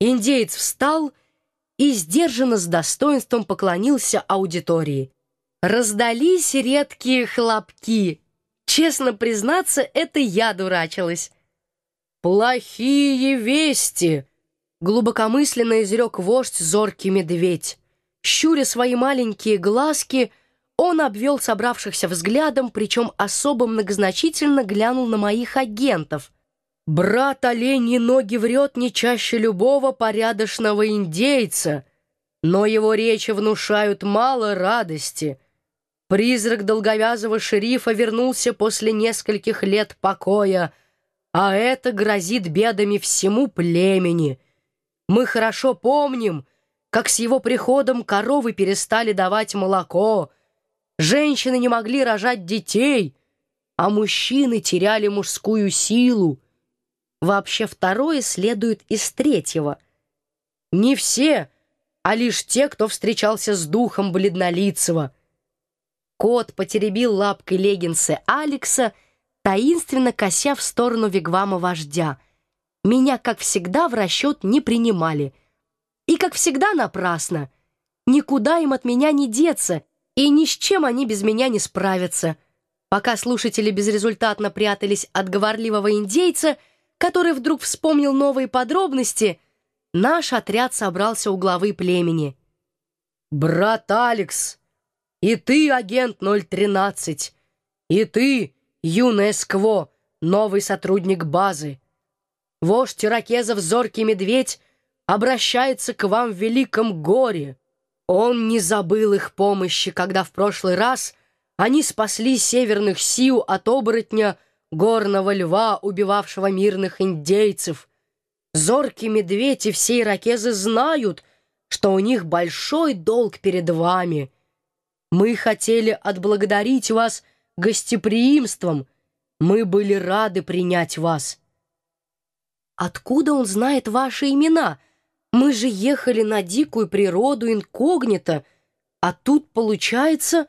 Индеец встал и сдержанно с достоинством поклонился аудитории. Раздались редкие хлопки. Честно признаться, это я дурачилась. «Плохие вести!» — глубокомысленно изрек вождь зоркий медведь. Щуря свои маленькие глазки, он обвел собравшихся взглядом, причем особо многозначительно глянул на моих агентов. «Брат оленьи ноги врет не чаще любого порядочного индейца, но его речи внушают мало радости». Призрак долговязого шерифа вернулся после нескольких лет покоя, а это грозит бедами всему племени. Мы хорошо помним, как с его приходом коровы перестали давать молоко, женщины не могли рожать детей, а мужчины теряли мужскую силу. Вообще второе следует из третьего. Не все, а лишь те, кто встречался с духом бледнолицего — Кот потеребил лапкой леггинсы Алекса, таинственно кося в сторону вигвама вождя. Меня, как всегда, в расчет не принимали. И, как всегда, напрасно. Никуда им от меня не деться, и ни с чем они без меня не справятся. Пока слушатели безрезультатно прятались от говорливого индейца, который вдруг вспомнил новые подробности, наш отряд собрался у главы племени. «Брат Алекс!» И ты, агент 013. И ты, юная Скво, новый сотрудник базы. Вождь иракезов Зоркий Медведь обращается к вам в великом горе. Он не забыл их помощи, когда в прошлый раз они спасли северных сил от оборотня горного льва, убивавшего мирных индейцев. Зоркий Медведь и все иракезы знают, что у них большой долг перед вами — мы хотели отблагодарить вас гостеприимством. Мы были рады принять вас». «Откуда он знает ваши имена? Мы же ехали на дикую природу инкогнито, а тут, получается...»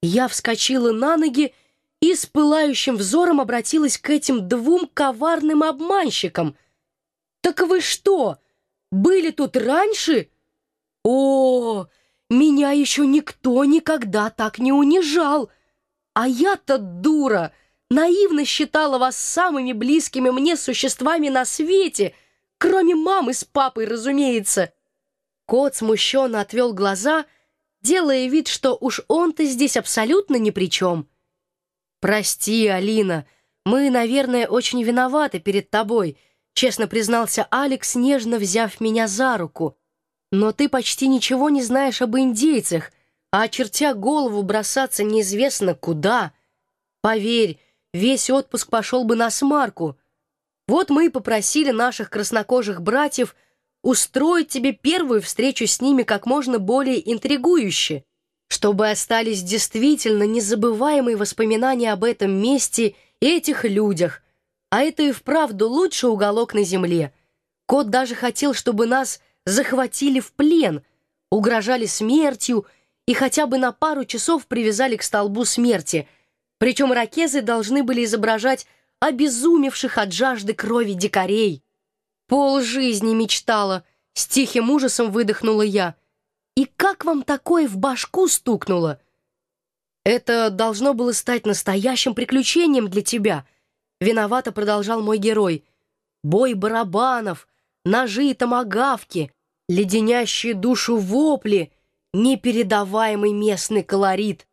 Я вскочила на ноги с пылающим взором обратилась к этим двум коварным обманщикам. «Так вы что, были тут раньше?» «О, меня еще никто никогда так не унижал. А я-то дура, наивно считала вас самыми близкими мне существами на свете, кроме мамы с папой, разумеется. Кот смущенно отвел глаза, делая вид, что уж он-то здесь абсолютно ни при чем. «Прости, Алина, мы, наверное, очень виноваты перед тобой», честно признался Алекс, нежно взяв меня за руку. Но ты почти ничего не знаешь об индейцах, а, очертя голову, бросаться неизвестно куда. Поверь, весь отпуск пошел бы на смарку. Вот мы и попросили наших краснокожих братьев устроить тебе первую встречу с ними как можно более интригующе, чтобы остались действительно незабываемые воспоминания об этом месте и этих людях. А это и вправду лучший уголок на земле. Кот даже хотел, чтобы нас захватили в плен, угрожали смертью и хотя бы на пару часов привязали к столбу смерти. Причем ракезы должны были изображать обезумевших от жажды крови дикарей. Пол жизни мечтала, с тихим ужасом выдохнула я. И как вам такое в башку стукнуло? Это должно было стать настоящим приключением для тебя. Виновато продолжал мой герой. Бой барабанов, ножи и томагавки, леденящие душу вопли, непередаваемый местный колорит.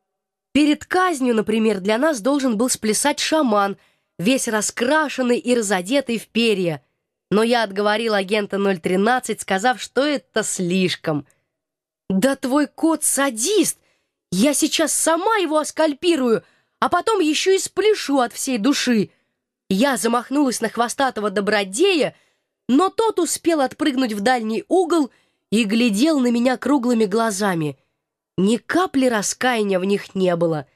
Перед казнью, например, для нас должен был сплясать шаман, весь раскрашенный и разодетый в перья. Но я отговорил агента 013, сказав, что это слишком. «Да твой кот садист! Я сейчас сама его оскальпирую, а потом еще и спляшу от всей души!» Я замахнулась на хвостатого добродея, но тот успел отпрыгнуть в дальний угол и глядел на меня круглыми глазами. Ни капли раскаяния в них не было.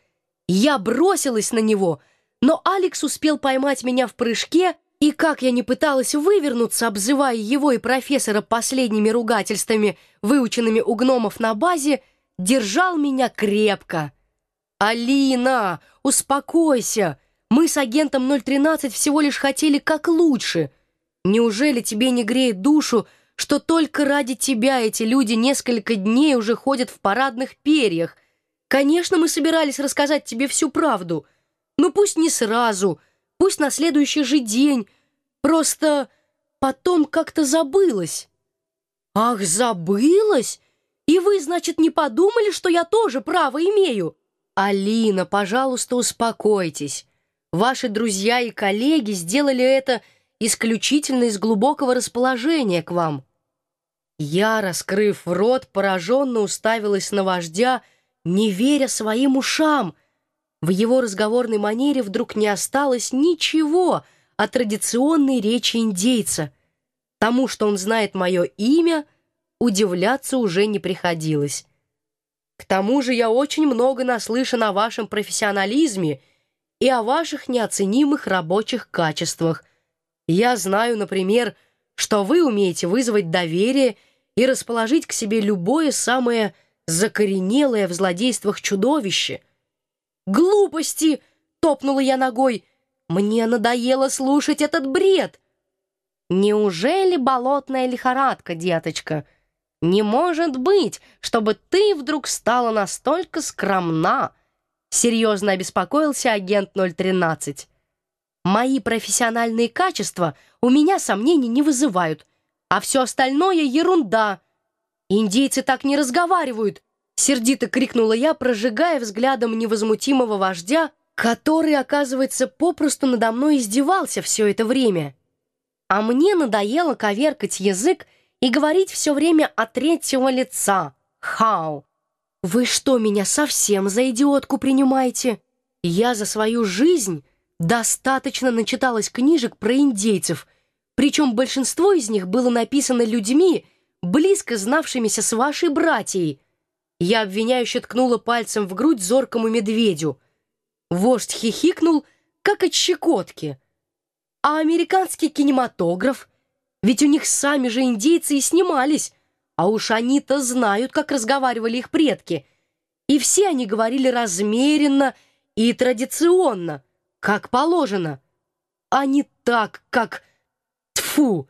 Я бросилась на него, но Алекс успел поймать меня в прыжке, и как я не пыталась вывернуться, обзывая его и профессора последними ругательствами, выученными у гномов на базе, держал меня крепко. «Алина, успокойся! Мы с агентом 013 всего лишь хотели как лучше!» Неужели тебе не греет душу, что только ради тебя эти люди несколько дней уже ходят в парадных перьях. Конечно, мы собирались рассказать тебе всю правду, но пусть не сразу, пусть на следующий же день, просто потом как-то забылось». «Ах, забылось? И вы, значит, не подумали, что я тоже право имею?» «Алина, пожалуйста, успокойтесь. Ваши друзья и коллеги сделали это исключительно из глубокого расположения к вам». Я, раскрыв рот, пораженно уставилась на вождя, не веря своим ушам. В его разговорной манере вдруг не осталось ничего о традиционной речи индейца. Тому, что он знает мое имя, удивляться уже не приходилось. К тому же я очень много наслышан о вашем профессионализме и о ваших неоценимых рабочих качествах. Я знаю, например, что вы умеете вызвать доверие и расположить к себе любое самое закоренелое в злодействах чудовище. «Глупости!» — топнула я ногой. «Мне надоело слушать этот бред!» «Неужели болотная лихорадка, деточка?» «Не может быть, чтобы ты вдруг стала настолько скромна!» Серьезно обеспокоился агент 013. «Мои профессиональные качества у меня сомнений не вызывают, а все остальное — ерунда. Индейцы так не разговаривают!» Сердито крикнула я, прожигая взглядом невозмутимого вождя, который, оказывается, попросту надо мной издевался все это время. А мне надоело коверкать язык и говорить все время от третьего лица. Хау! Вы что, меня совсем за идиотку принимаете? Я за свою жизнь достаточно начиталась книжек про индейцев, причем большинство из них было написано людьми, близко знавшимися с вашей братьей. Я обвиняюще ткнула пальцем в грудь зоркому медведю. Вождь хихикнул, как от щекотки. А американский кинематограф — ведь у них сами же индейцы и снимались, а уж они-то знают, как разговаривали их предки. И все они говорили размеренно и традиционно, как положено, а не так, как... Тфу.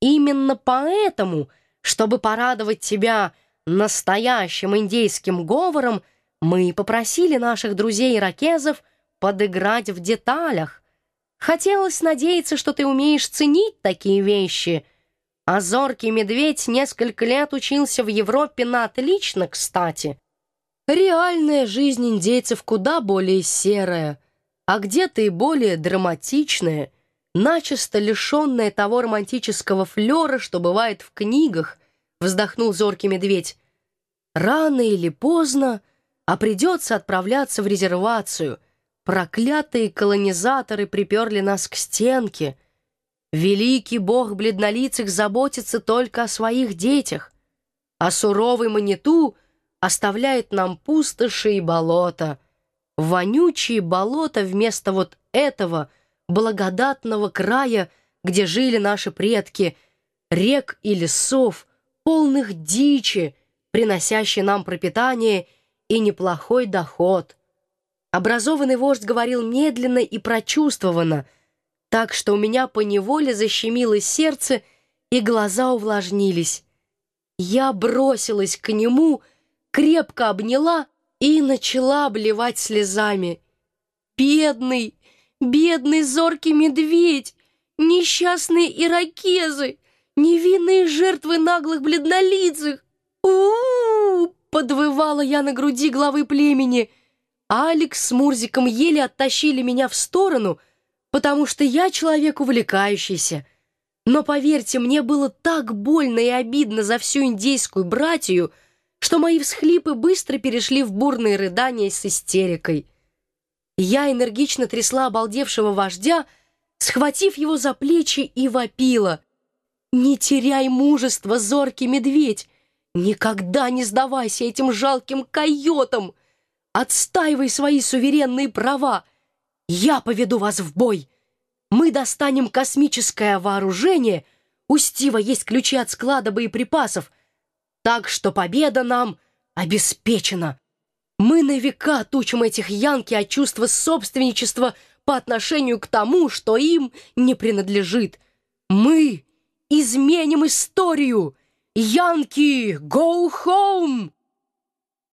Именно поэтому, чтобы порадовать тебя настоящим индейским говором, мы попросили наших друзей-иракезов подыграть в деталях, Хотелось надеяться, что ты умеешь ценить такие вещи. А зоркий медведь несколько лет учился в Европе на отлично, кстати. Реальная жизнь индейцев куда более серая, а где-то и более драматичная, начисто лишенная того романтического флера, что бывает в книгах, вздохнул зоркий медведь. Рано или поздно, а придется отправляться в резервацию — Проклятые колонизаторы приперли нас к стенке. Великий бог бледнолицых заботится только о своих детях, а суровый маниту оставляет нам пустоши и болота. Вонючие болота вместо вот этого благодатного края, где жили наши предки, рек и лесов, полных дичи, приносящей нам пропитание и неплохой доход. Образованный вождь говорил медленно и прочувствованно, так что у меня поневоле защемило сердце и глаза увлажнились. Я бросилась к нему, крепко обняла и начала обливать слезами. «Бедный, бедный зоркий медведь! Несчастные иракезы! Невинные жертвы наглых бледнолицых! У, подвывала я на груди главы племени — Алекс с Мурзиком еле оттащили меня в сторону, потому что я человек увлекающийся. Но, поверьте, мне было так больно и обидно за всю индейскую братью, что мои всхлипы быстро перешли в бурные рыдания с истерикой. Я энергично трясла обалдевшего вождя, схватив его за плечи и вопила. «Не теряй мужества, зоркий медведь! Никогда не сдавайся этим жалким койотам!» Отстаивай свои суверенные права. Я поведу вас в бой. Мы достанем космическое вооружение. У Стива есть ключи от склада боеприпасов. Так что победа нам обеспечена. Мы на века тучим этих янки от чувства собственничества по отношению к тому, что им не принадлежит. Мы изменим историю! Янки, go home!